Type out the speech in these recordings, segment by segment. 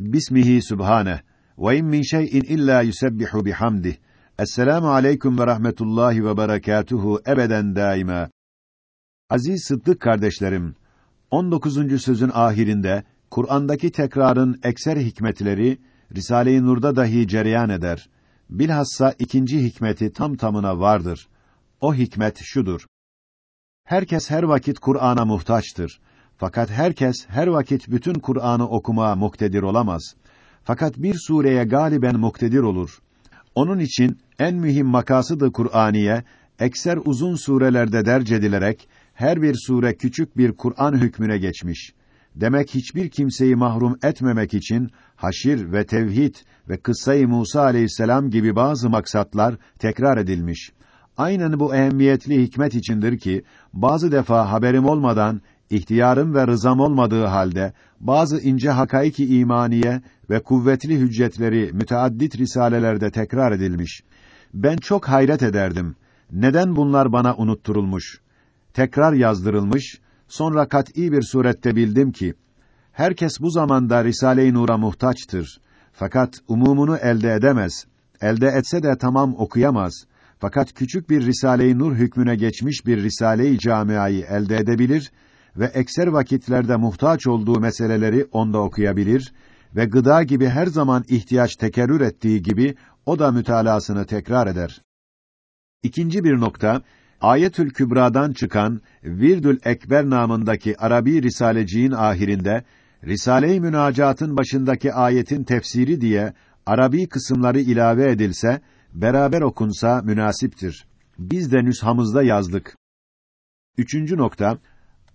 Bismihi subhane ve in min şey'in illa yusebbihu bihamdih. Esselamu aleyküm ve rahmetullahi ve berekatuhu ebeden daima. Aziz Sıddık kardeşlerim, 19. sözün ahirinde Kur'an'daki tekrarın ekser hikmetleri Risale-i Nur'da dahi cereyan eder. Bilhassa ikinci hikmeti tam tamına vardır. O hikmet şudur. Herkes her vakit Kur'an'a muhtaçtır. Fakat herkes her vakit bütün Kur'an'ı okumaya muktedir olamaz. Fakat bir sureye galiben muktedir olur. Onun için en mühim makasıdı Kur'aniye ekser uzun surelerde derc edilerek her bir sure küçük bir Kur'an hükmüne geçmiş. Demek hiçbir kimseyi mahrum etmemek için haşir ve tevhid ve kıssayı Musa aleyhisselam gibi bazı maksatlar tekrar edilmiş. Aynen bu ehemmiyetli hikmet içindir ki bazı defa haberim olmadan ihtiyarım ve rızam olmadığı halde bazı ince hakaiki imaniye ve kuvvetli hüccetleri müteaddit risalelerde tekrar edilmiş. Ben çok hayret ederdim. Neden bunlar bana unutturulmuş? Tekrar yazdırılmış, sonra kat'î bir surette bildim ki herkes bu zamanda Risale-i Nur'a muhtaçtır. Fakat umumunu elde edemez. Elde etse de tamam okuyamaz. Fakat küçük bir Risale-i Nur hükmüne geçmiş bir Risale-i Camiayı elde edebilir ve ekser vakitlerde muhtaç olduğu meseleleri onda okuyabilir ve gıda gibi her zaman ihtiyaç tekerrür ettiği gibi o da mütalasını tekrar eder. İkinci bir nokta, Ayetül Kübra'dan çıkan Virdül Ekber namındaki Arabi Risaleciğin ahirinde Risale-i Münacat'ın başındaki ayetin tefsiri diye Arabi kısımları ilave edilse, beraber okunsa münasiptir. Biz de nüshamızda yazdık. Üçüncü nokta,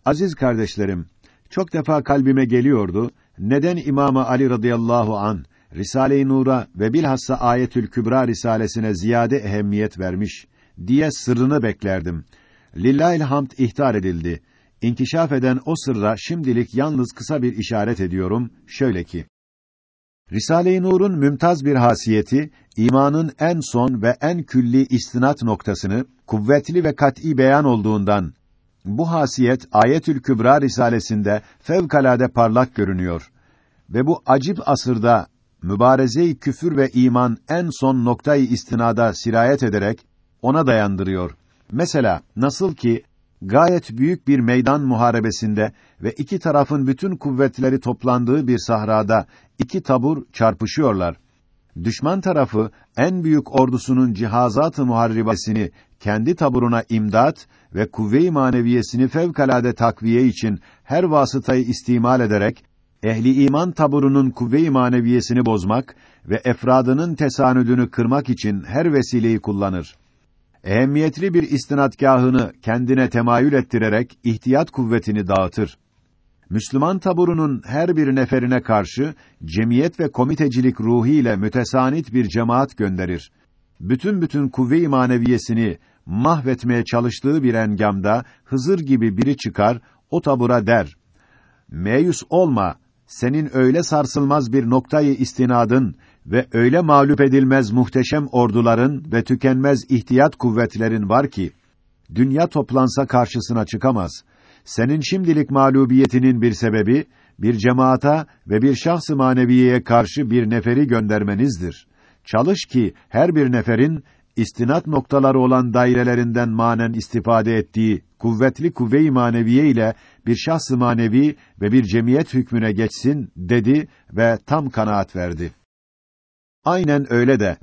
aziz kardeşlerim, çok defa kalbime geliyordu, neden İmam Ali radıyallahu an Risale-i Nur'a ve bilhassa Ayetül Kübra risalesine ziyade ehemmiyet vermiş diye sırrını beklerdim. Lillahil hamd ihtar edildi. İnkişaf eden o sırra şimdilik yalnız kısa bir işaret ediyorum, şöyle ki: Risale-i Nur'un mümtaz bir hasiyeti, imanın en son ve en külli istinat noktasını kuvvetli ve kat'î beyan olduğundan bu hasiyet Ayetül Kübra risalesinde fevkalade parlak görünüyor ve bu acip asırda mübareze-i küfür ve iman en son noktayı istinada sirayet ederek ona dayandırıyor. Mesela nasıl ki gayet büyük bir meydan muharebesinde ve iki tarafın bütün kuvvetleri toplandığı bir sahrada iki tabur çarpışıyorlar. Düşman tarafı en büyük ordusunun cihazat-ı muharribesini kendi taburuna imdat ve kuvve-i maneviyesini fevkalade takviye için her vasıtayı istimal ederek ehli iman taburunun kuvve-i maneviyesini bozmak ve efradının tesanüdünü kırmak için her vesileyi kullanır. Ehemmiyetli bir istinadgâhını kendine temayül ettirerek ihtiyat kuvvetini dağıtır. Müslüman taburunun her bir neferine karşı cemiyet ve komitecilik ruhiyle mütesanit bir cemaat gönderir. Bütün bütün kuvve-i maneviyesini mahvetmeye çalıştığı bir engamda Hızır gibi biri çıkar, o tabura der: "Meyus olma, senin öyle sarsılmaz bir noktayı istinadın ve öyle mağlup edilmez muhteşem orduların ve tükenmez ihtiyat kuvvetlerin var ki dünya toplansa karşısına çıkamaz. Senin şimdilik mağlubiyetinin bir sebebi bir cemaata ve bir şahs-ı maneviyeye karşı bir neferi göndermenizdir. Çalış ki her bir neferin istinat noktaları olan dairelerinden manen istifade ettiği kuvvetli kuvve-i maneviye ile bir şahs-ı manevi ve bir cemiyet hükmüne geçsin dedi ve tam kanaat verdi. Aynen öyle de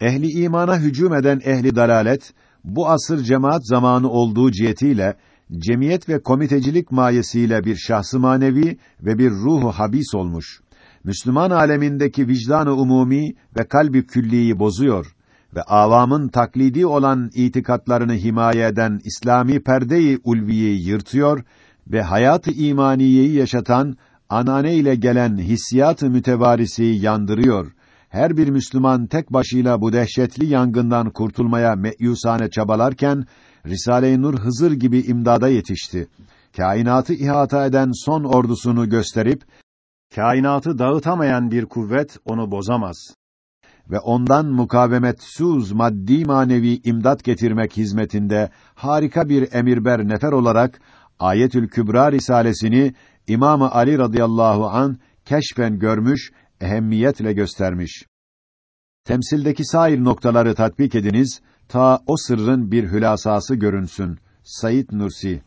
ehli imana hücum eden ehli dalalet bu asır cemaat zamanı olduğu cihetiyle cemiyet ve komitecilik mayesiyle bir şahs-ı manevi ve bir ruhu habis olmuş. Müslüman alemindeki vicdanı umumi ve kalbi külliyi bozuyor ve avamın taklidi olan itikatlarını himaye eden İslami perdeyi ulviyi yırtıyor ve hayatı imaniyeyi yaşatan anane ile gelen hissiyatı mütevarisi yandırıyor. Her bir Müslüman tek başıyla bu dehşetli yangından kurtulmaya meyusane çabalarken Risale-i Nur Hızır gibi imdada yetişti. Kainatı ihata eden son ordusunu gösterip kainatı dağıtamayan bir kuvvet onu bozamaz ve ondan mukavemetsuz maddi manevi imdat getirmek hizmetinde harika bir emirber nefer olarak Ayetül Kübra risalesini İmam Ali radıyallahu an keşfen görmüş, ehemmiyetle göstermiş. Temsildeki sair noktaları tatbik ediniz, ta o sırrın bir hülasası görünsün. Said Nursi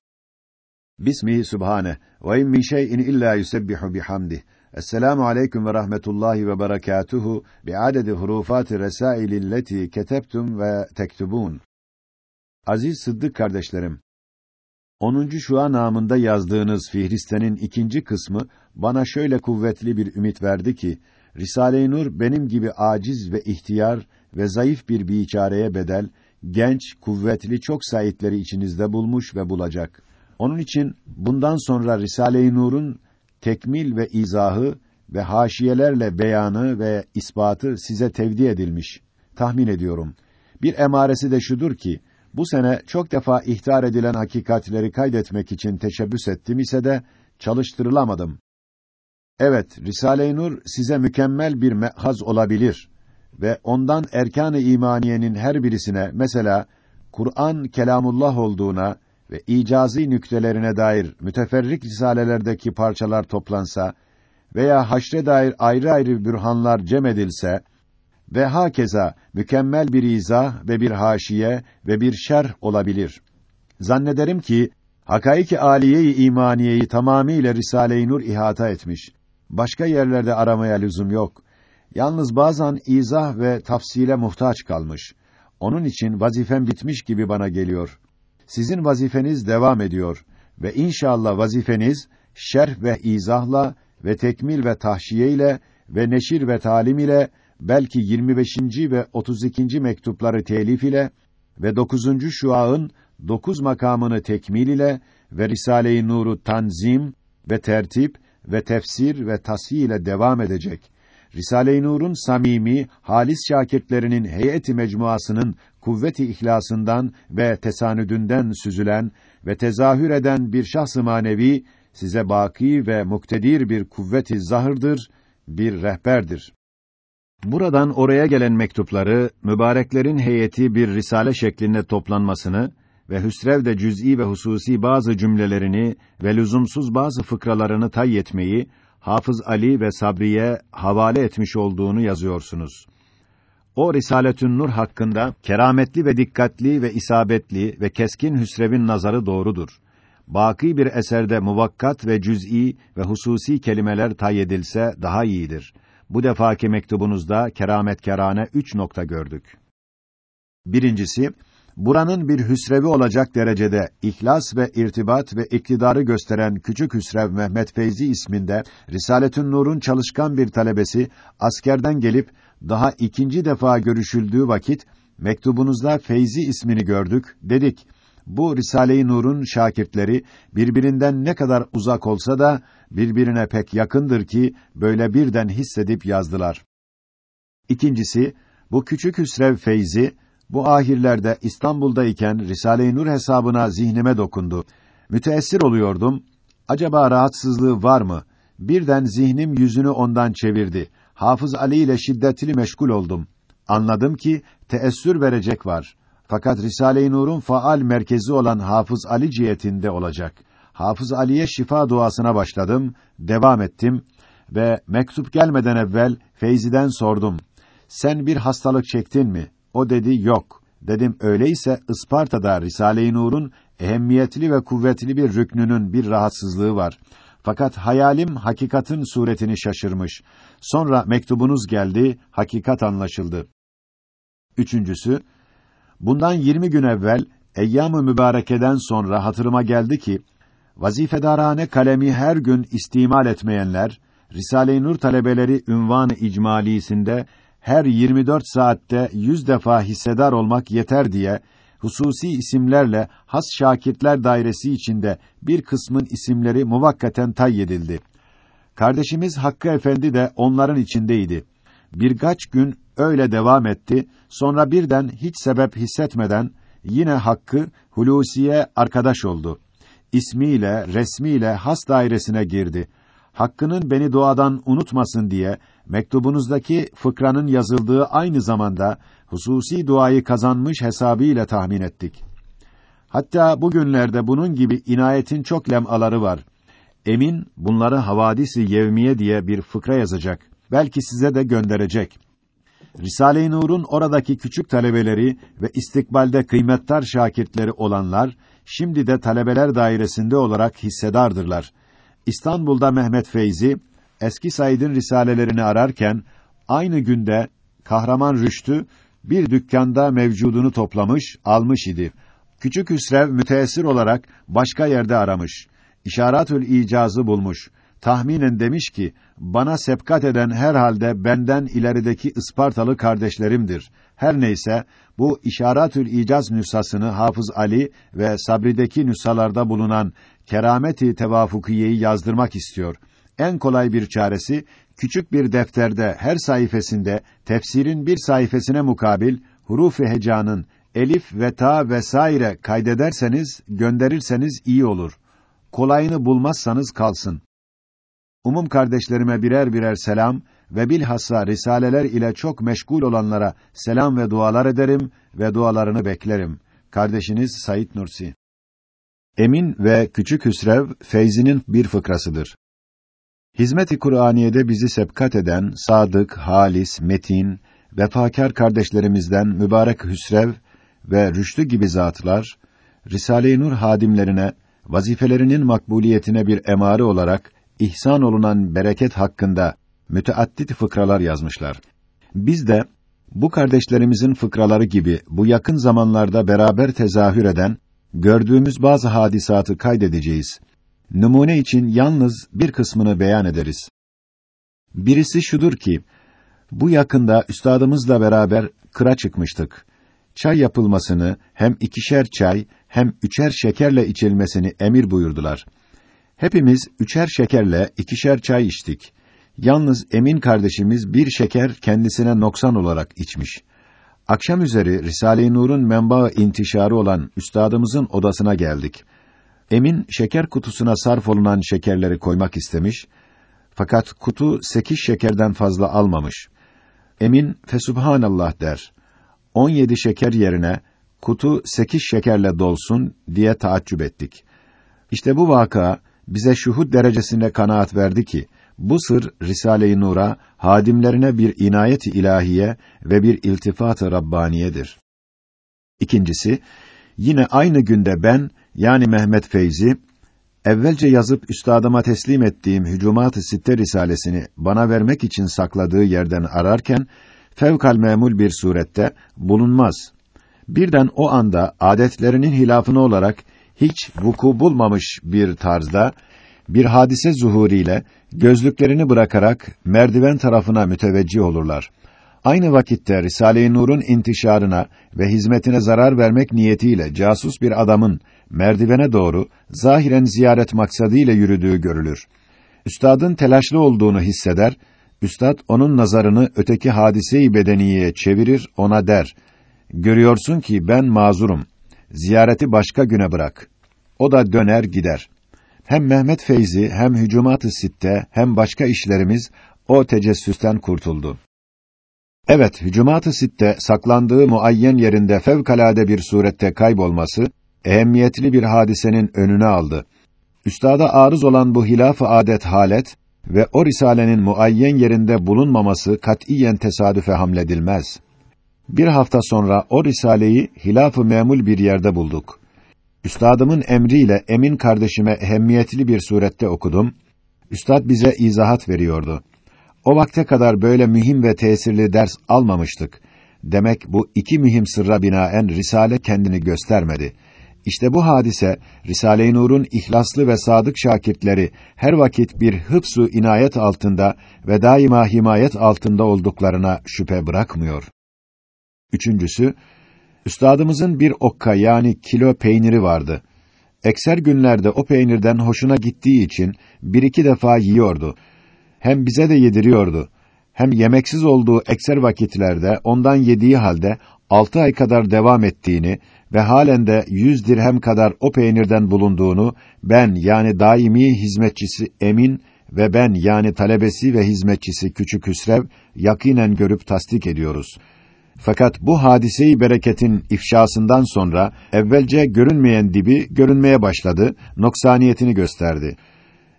Bismihi Subhane ve in min şey'in illa yusebbihu bihamdih. Esselamu aleyküm ve rahmetullahi ve berekatuhu bi'adedi hurufati resaililleti ketebtum ve tektubun. Aziz Sıddık kardeşlerim, 10. şua namında yazdığınız Fihristenin ikinci kısmı bana şöyle kuvvetli bir ümit verdi ki Risale-i Nur benim gibi aciz ve ihtiyar ve zayıf bir biçareye bedel genç, kuvvetli çok saitleri içinizde bulmuş ve bulacak. Onun için bundan sonra Risale-i Nur'un tekmil ve izahı ve haşiyelerle beyanı ve ispatı size tevdi edilmiş. Tahmin ediyorum. Bir emaresi de şudur ki, bu sene çok defa ihtar edilen hakikatleri kaydetmek için teşebbüs ettim ise de çalıştırılamadım. Evet, Risale-i Nur size mükemmel bir mehaz olabilir ve ondan erkan-ı imaniyenin her birisine mesela Kur'an kelamullah olduğuna ve icazi nüktelerine dair müteferrik risalelerdeki parçalar toplansa veya haşre dair ayrı ayrı bürhanlar cem edilse ve hakeza mükemmel bir izah ve bir haşiye ve bir şerh olabilir. Zannederim ki hakaiki aliye-i imaniyeyi tamamiyle Risale-i Nur ihata etmiş. Başka yerlerde aramaya lüzum yok. Yalnız bazen izah ve tafsile muhtaç kalmış. Onun için vazifem bitmiş gibi bana geliyor. Sizin vazifeniz devam ediyor ve inşallah vazifeniz şerh ve izahla ve tekmil ve tahşiye ile ve neşir ve talim ile belki 25. ve 32. mektupları telif ile ve 9. şuağın 9 makamını tekmil ile ve Risale-i Nur'u tanzim ve tertip ve tefsir ve tasih ile devam edecek. Risale-i Nur'un samimi, halis şakirtlerinin heyeti mecmuasının kuvveti ihlasından ve tesanüdünden süzülen ve tezahür eden bir şahs-ı manevi size baki ve muktedir bir kuvveti zahırdır, bir rehberdir. Buradan oraya gelen mektupları mübareklerin heyeti bir risale şeklinde toplanmasını ve Hüsrev de cüz'i ve hususi bazı cümlelerini ve lüzumsuz bazı fıkralarını tay etmeyi Hafız Ali ve Sabriye havale etmiş olduğunu yazıyorsunuz. O Risaletün Nur hakkında kerametli ve dikkatli ve isabetli ve keskin Hüsrev'in nazarı doğrudur. Baki bir eserde muvakkat ve cüz'i ve hususi kelimeler tay edilse daha iyidir. Bu defaki mektubunuzda kerametkerane üç nokta gördük. Birincisi, buranın bir hüsrevi olacak derecede ihlas ve irtibat ve iktidarı gösteren küçük hüsrev Mehmet Feyzi isminde Risaletün Nur'un çalışkan bir talebesi askerden gelip daha ikinci defa görüşüldüğü vakit mektubunuzda Feyzi ismini gördük dedik. Bu Risale-i Nur'un şakirtleri birbirinden ne kadar uzak olsa da birbirine pek yakındır ki böyle birden hissedip yazdılar. İkincisi bu küçük Hüsrev Feyzi bu ahirlerde İstanbul'dayken Risale-i Nur hesabına zihnime dokundu. Müteessir oluyordum. Acaba rahatsızlığı var mı? Birden zihnim yüzünü ondan çevirdi. Hafız Ali ile şiddetli meşgul oldum. Anladım ki teessür verecek var. Fakat Risale-i Nur'un faal merkezi olan Hafız Ali cihetinde olacak. Hafız Ali'ye şifa duasına başladım, devam ettim ve mektup gelmeden evvel Feyzi'den sordum. Sen bir hastalık çektin mi? O dedi yok. Dedim öyleyse Isparta'da Risale-i Nur'un ehemmiyetli ve kuvvetli bir rüknünün bir rahatsızlığı var. Fakat hayalim hakikatin suretini şaşırmış. Sonra mektubunuz geldi, hakikat anlaşıldı. Üçüncüsü, bundan yirmi gün evvel, eyyam-ı mübarekeden sonra hatırıma geldi ki, vazifedarane kalemi her gün istimal etmeyenler, Risale-i Nur talebeleri ünvan-ı icmalisinde her 24 saatte yüz defa hissedar olmak yeter diye hususi isimlerle has şakirtler dairesi içinde bir kısmın isimleri muvakkaten tayyedildi. Kardeşimiz Hakkı Efendi de onların içindeydi. Birkaç gün öyle devam etti. Sonra birden hiç sebep hissetmeden yine Hakkı Hulusi'ye arkadaş oldu. İsmiyle, resmiyle has dairesine girdi. Hakkının beni doğadan unutmasın diye mektubunuzdaki fıkranın yazıldığı aynı zamanda hususi duayı kazanmış hesabıyla tahmin ettik. Hatta bugünlerde bunun gibi inayetin çok lemaları var. Emin bunları havadisi yevmiye diye bir fıkra yazacak. Belki size de gönderecek. Risale-i Nur'un oradaki küçük talebeleri ve istikbalde kıymettar şakirtleri olanlar, şimdi de talebeler dairesinde olarak hissedardırlar. İstanbul'da Mehmet Feyzi, eski Said'in risalelerini ararken, aynı günde Kahraman Rüştü, bir dükkanda mevcudunu toplamış, almış idi. Küçük Hüsrev müteessir olarak başka yerde aramış. İşaretül icazı bulmuş. Tahminen demiş ki, bana sepkat eden herhalde benden ilerideki Ispartalı kardeşlerimdir. Her neyse, bu İşaretül İcaz nüshasını Hafız Ali ve Sabri'deki nüshalarda bulunan kerameti tevafukiyeyi yazdırmak istiyor. En kolay bir çaresi, küçük bir defterde her sayfasında tefsirin bir sayfasına mukabil huruf-i hecanın elif ve ta vesaire kaydederseniz, gönderirseniz iyi olur. Kolayını bulmazsanız kalsın. Umum kardeşlerime birer birer selam ve bilhassa risaleler ile çok meşgul olanlara selam ve dualar ederim ve dualarını beklerim. Kardeşiniz Sayit Nursi. Emin ve Küçük Hüsrev Feyzi'nin bir fıkrasıdır. Hizmet-i Kur'aniye'de bizi sebkat eden sadık, halis, metin, vefakar kardeşlerimizden mübarek Hüsrev ve Rüştü gibi zatlar Risale-i Nur hadimlerine vazifelerinin makbuliyetine bir emare olarak ihsan olunan bereket hakkında müteaddit fıkralar yazmışlar. Biz de bu kardeşlerimizin fıkraları gibi bu yakın zamanlarda beraber tezahür eden gördüğümüz bazı hadisatı kaydedeceğiz. Numune için yalnız bir kısmını beyan ederiz. Birisi şudur ki, bu yakında üstadımızla beraber kıra çıkmıştık. Çay yapılmasını hem ikişer çay hem üçer şekerle içilmesini emir buyurdular. Hepimiz üçer şekerle ikişer çay içtik. Yalnız Emin kardeşimiz bir şeker kendisine noksan olarak içmiş. Akşam üzeri Risale-i Nur'un menba intişarı olan üstadımızın odasına geldik. Emin şeker kutusuna sarf olunan şekerleri koymak istemiş. Fakat kutu sekiz şekerden fazla almamış. Emin fesubhanallah der. On yedi şeker yerine kutu sekiz şekerle dolsun diye taaccüp ettik. İşte bu vaka bize şuhud derecesinde kanaat verdi ki bu sır Risale-i Nur'a hadimlerine bir inayet ilahiye ve bir iltifat-ı rabbaniyedir. İkincisi yine aynı günde ben yani Mehmet Feyzi evvelce yazıp üstadıma teslim ettiğim Hücumat-ı Sitte risalesini bana vermek için sakladığı yerden ararken fevkal memul bir surette bulunmaz. Birden o anda adetlerinin hilafını olarak hiç vuku bulmamış bir tarzda bir hadise zuhuriyle gözlüklerini bırakarak merdiven tarafına müteveccih olurlar. Aynı vakitte Risale-i Nur'un intişarına ve hizmetine zarar vermek niyetiyle casus bir adamın merdivene doğru zahiren ziyaret maksadıyla yürüdüğü görülür. Üstadın telaşlı olduğunu hisseder, üstad onun nazarını öteki hadise-i bedeniyeye çevirir, ona der: "Görüyorsun ki ben mazurum. Ziyareti başka güne bırak." O da döner gider. Hem Mehmet Feyzi hem Hücumat-ı Sitte hem başka işlerimiz o tecessüsten kurtuldu. Evet, Hücumat-ı Sitte saklandığı muayyen yerinde fevkalade bir surette kaybolması ehemmiyetli bir hadisenin önüne aldı. Üstada arız olan bu hilaf-ı adet halet ve o risalenin muayyen yerinde bulunmaması katiyen tesadüfe hamledilmez. Bir hafta sonra o risaleyi hilaf-ı memul bir yerde bulduk. Üstadımın emriyle Emin kardeşime ehemmiyetli bir surette okudum. Üstad bize izahat veriyordu. O vakte kadar böyle mühim ve tesirli ders almamıştık. Demek bu iki mühim sırra binaen Risale kendini göstermedi. İşte bu hadise Risale-i Nur'un ihlaslı ve sadık şakirtleri her vakit bir hıfzu inayet altında ve daima himayet altında olduklarına şüphe bırakmıyor. Üçüncüsü, üstadımızın bir okka yani kilo peyniri vardı. Ekser günlerde o peynirden hoşuna gittiği için bir iki defa yiyordu. Hem bize de yediriyordu. Hem yemeksiz olduğu ekser vakitlerde ondan yediği halde altı ay kadar devam ettiğini ve halen de yüz dirhem kadar o peynirden bulunduğunu ben yani daimi hizmetçisi Emin ve ben yani talebesi ve hizmetçisi Küçük Hüsrev yakinen görüp tasdik ediyoruz. Fakat bu hadiseyi bereketin ifşasından sonra evvelce görünmeyen dibi görünmeye başladı, noksaniyetini gösterdi.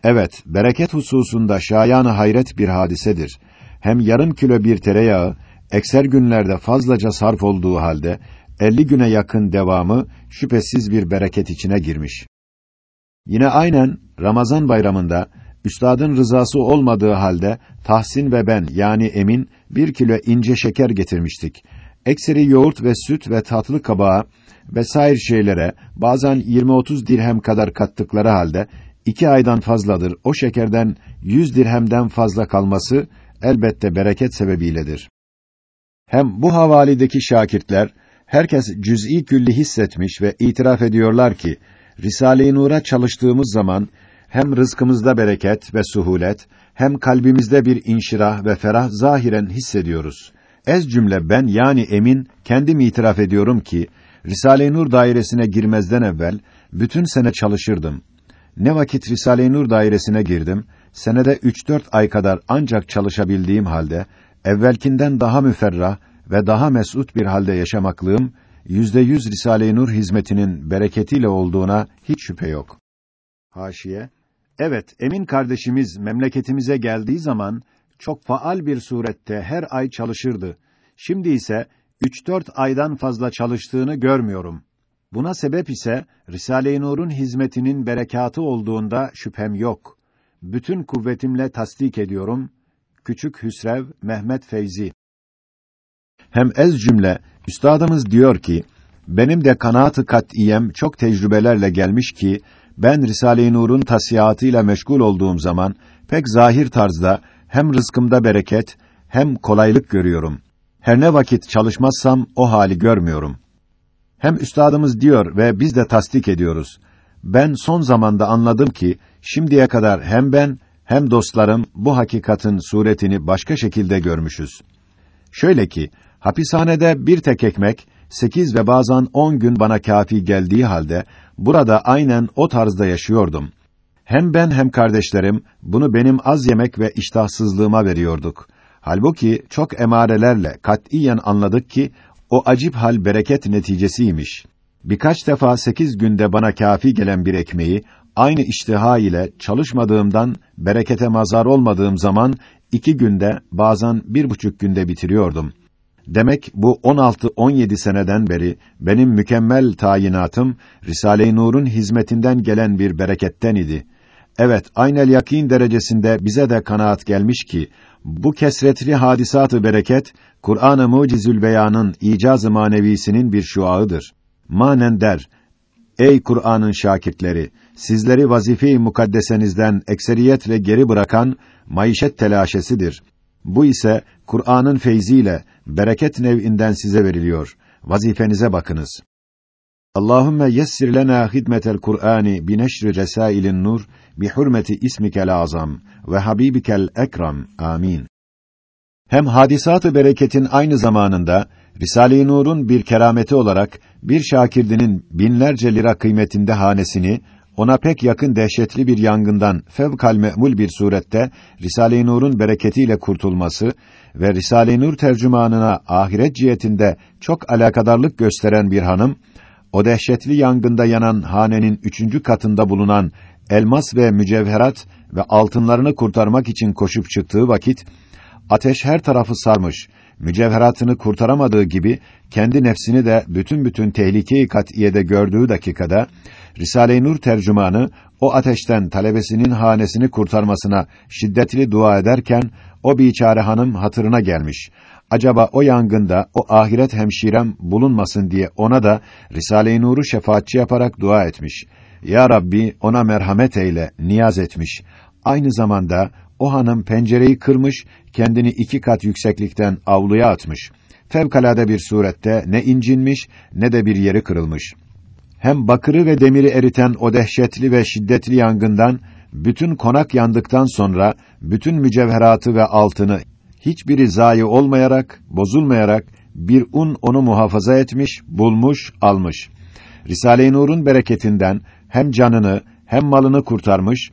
Evet, bereket hususunda şayanı hayret bir hadisedir. hem yarım kilo bir tereyağı, ekser günlerde fazlaca sarf olduğu halde, 50 güne yakın devamı şüphesiz bir bereket içine girmiş. Yine aynen Ramazan bayramında üstadın rızası olmadığı halde Tahsin ve ben yani Emin bir kilo ince şeker getirmiştik. Ekseri yoğurt ve süt ve tatlı kabağı vesaire şeylere bazen 20-30 dirhem kadar kattıkları halde iki aydan fazladır o şekerden 100 dirhemden fazla kalması elbette bereket sebebiyledir. Hem bu havalideki şakirtler herkes cüz'i külli hissetmiş ve itiraf ediyorlar ki Risale-i Nur'a çalıştığımız zaman hem rızkımızda bereket ve suhulet hem kalbimizde bir inşirah ve ferah zahiren hissediyoruz. Ez cümle ben yani emin kendim itiraf ediyorum ki Risale-i Nur dairesine girmezden evvel bütün sene çalışırdım. Ne vakit Risale-i Nur dairesine girdim, senede 3-4 ay kadar ancak çalışabildiğim halde evvelkinden daha müferrah ve daha mesut bir halde yaşamaklığım yüzde yüz Risale-i Nur hizmetinin bereketiyle olduğuna hiç şüphe yok. Haşiye Evet, Emin kardeşimiz memleketimize geldiği zaman çok faal bir surette her ay çalışırdı. Şimdi ise 3-4 aydan fazla çalıştığını görmüyorum. Buna sebep ise Risale-i Nur'un hizmetinin berekatı olduğunda şüphem yok. Bütün kuvvetimle tasdik ediyorum. Küçük Hüsrev Mehmet Feyzi Hem ez cümle üstadımız diyor ki benim de kanaatı kat'iyem çok tecrübelerle gelmiş ki ben Risale-i Nur'un tasiyatıyla meşgul olduğum zaman pek zahir tarzda hem rızkımda bereket hem kolaylık görüyorum. Her ne vakit çalışmazsam o hali görmüyorum. Hem üstadımız diyor ve biz de tasdik ediyoruz. Ben son zamanda anladım ki şimdiye kadar hem ben hem dostlarım bu hakikatin suretini başka şekilde görmüşüz. Şöyle ki hapishanede bir tek ekmek sekiz ve bazen on gün bana kafi geldiği halde burada aynen o tarzda yaşıyordum. Hem ben hem kardeşlerim bunu benim az yemek ve iştahsızlığıma veriyorduk. Halbuki çok emarelerle katiyen anladık ki o acip hal bereket neticesiymiş. Birkaç defa sekiz günde bana kafi gelen bir ekmeği aynı iştiha ile çalışmadığımdan berekete mazar olmadığım zaman iki günde bazen bir buçuk günde bitiriyordum. Demek bu 16-17 seneden beri benim mükemmel tayinatım Risale-i Nur'un hizmetinden gelen bir bereketten idi. Evet, aynel yakin derecesinde bize de kanaat gelmiş ki bu kesretli hadisatı bereket Kur'an-ı Mucizül Beyan'ın icaz-ı manevisinin bir şuağıdır. Manen der: Ey Kur'an'ın şakirtleri, sizleri vazife-i mukaddesenizden ekseriyetle geri bırakan maişet telaşesidir. Bu ise Kur'an'ın feyziyle bereket nev'inden size veriliyor. Vazifenize bakınız. Allahumme yessir lena hidmetel Kur'ani bi neşri resailin nur bi hurmeti ismikel azam ve habibikel ekram. Amin. Hem hadisatı bereketin aynı zamanında Risale-i Nur'un bir kerameti olarak bir şakirdinin binlerce lira kıymetinde hanesini ona pek yakın dehşetli bir yangından fevkal me'mul bir surette Risale-i Nur'un bereketiyle kurtulması ve Risale-i Nur tercümanına ahiret cihetinde çok alakadarlık gösteren bir hanım, o dehşetli yangında yanan hanenin üçüncü katında bulunan elmas ve mücevherat ve altınlarını kurtarmak için koşup çıktığı vakit, ateş her tarafı sarmış, mücevheratını kurtaramadığı gibi, kendi nefsini de bütün bütün tehlike-i kat'iyede gördüğü dakikada, Risale-i Nur tercümanı, o ateşten talebesinin hanesini kurtarmasına şiddetli dua ederken, o biçare hanım hatırına gelmiş. Acaba o yangında o ahiret hemşirem bulunmasın diye ona da Risale-i Nur'u şefaatçi yaparak dua etmiş. Ya Rabbi ona merhamet eyle, niyaz etmiş. Aynı zamanda o hanım pencereyi kırmış, kendini iki kat yükseklikten avluya atmış. Fevkalade bir surette ne incinmiş ne de bir yeri kırılmış. Hem bakırı ve demiri eriten o dehşetli ve şiddetli yangından bütün konak yandıktan sonra bütün mücevheratı ve altını hiçbiri zayi olmayarak, bozulmayarak bir un onu muhafaza etmiş, bulmuş, almış. Risale-i Nur'un bereketinden hem canını hem malını kurtarmış,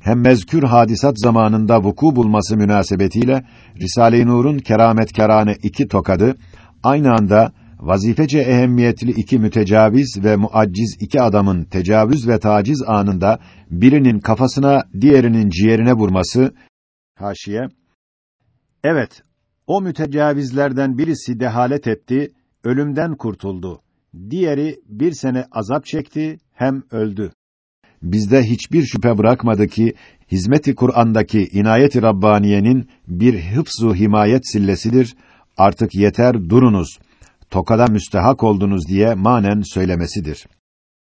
hem mezkür hadisat zamanında vuku bulması münasebetiyle Risale-i Nur'un kerametkarane iki tokadı aynı anda vazifece ehemmiyetli iki mütecaviz ve muacciz iki adamın tecavüz ve taciz anında birinin kafasına diğerinin ciğerine vurması haşiye Evet, o mütecavizlerden birisi dehalet etti, ölümden kurtuldu. Diğeri bir sene azap çekti, hem öldü. Bizde hiçbir şüphe bırakmadı ki, hizmeti Kur'an'daki inayet-i Rabbaniye'nin bir hıfzu himayet sillesidir. Artık yeter durunuz. Tokada müstehak oldunuz diye manen söylemesidir.